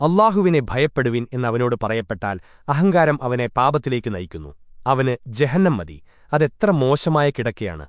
അള്ളാഹുവിനെ ഭയപ്പെടുവിൻ എന്നവനോട് പറയപ്പെട്ടാൽ അഹങ്കാരം അവനെ പാപത്തിലേക്ക് നയിക്കുന്നു. അവന് ജഹന്നം മതി. അതെത്ര മോശമായ കിടക്കയാണ്.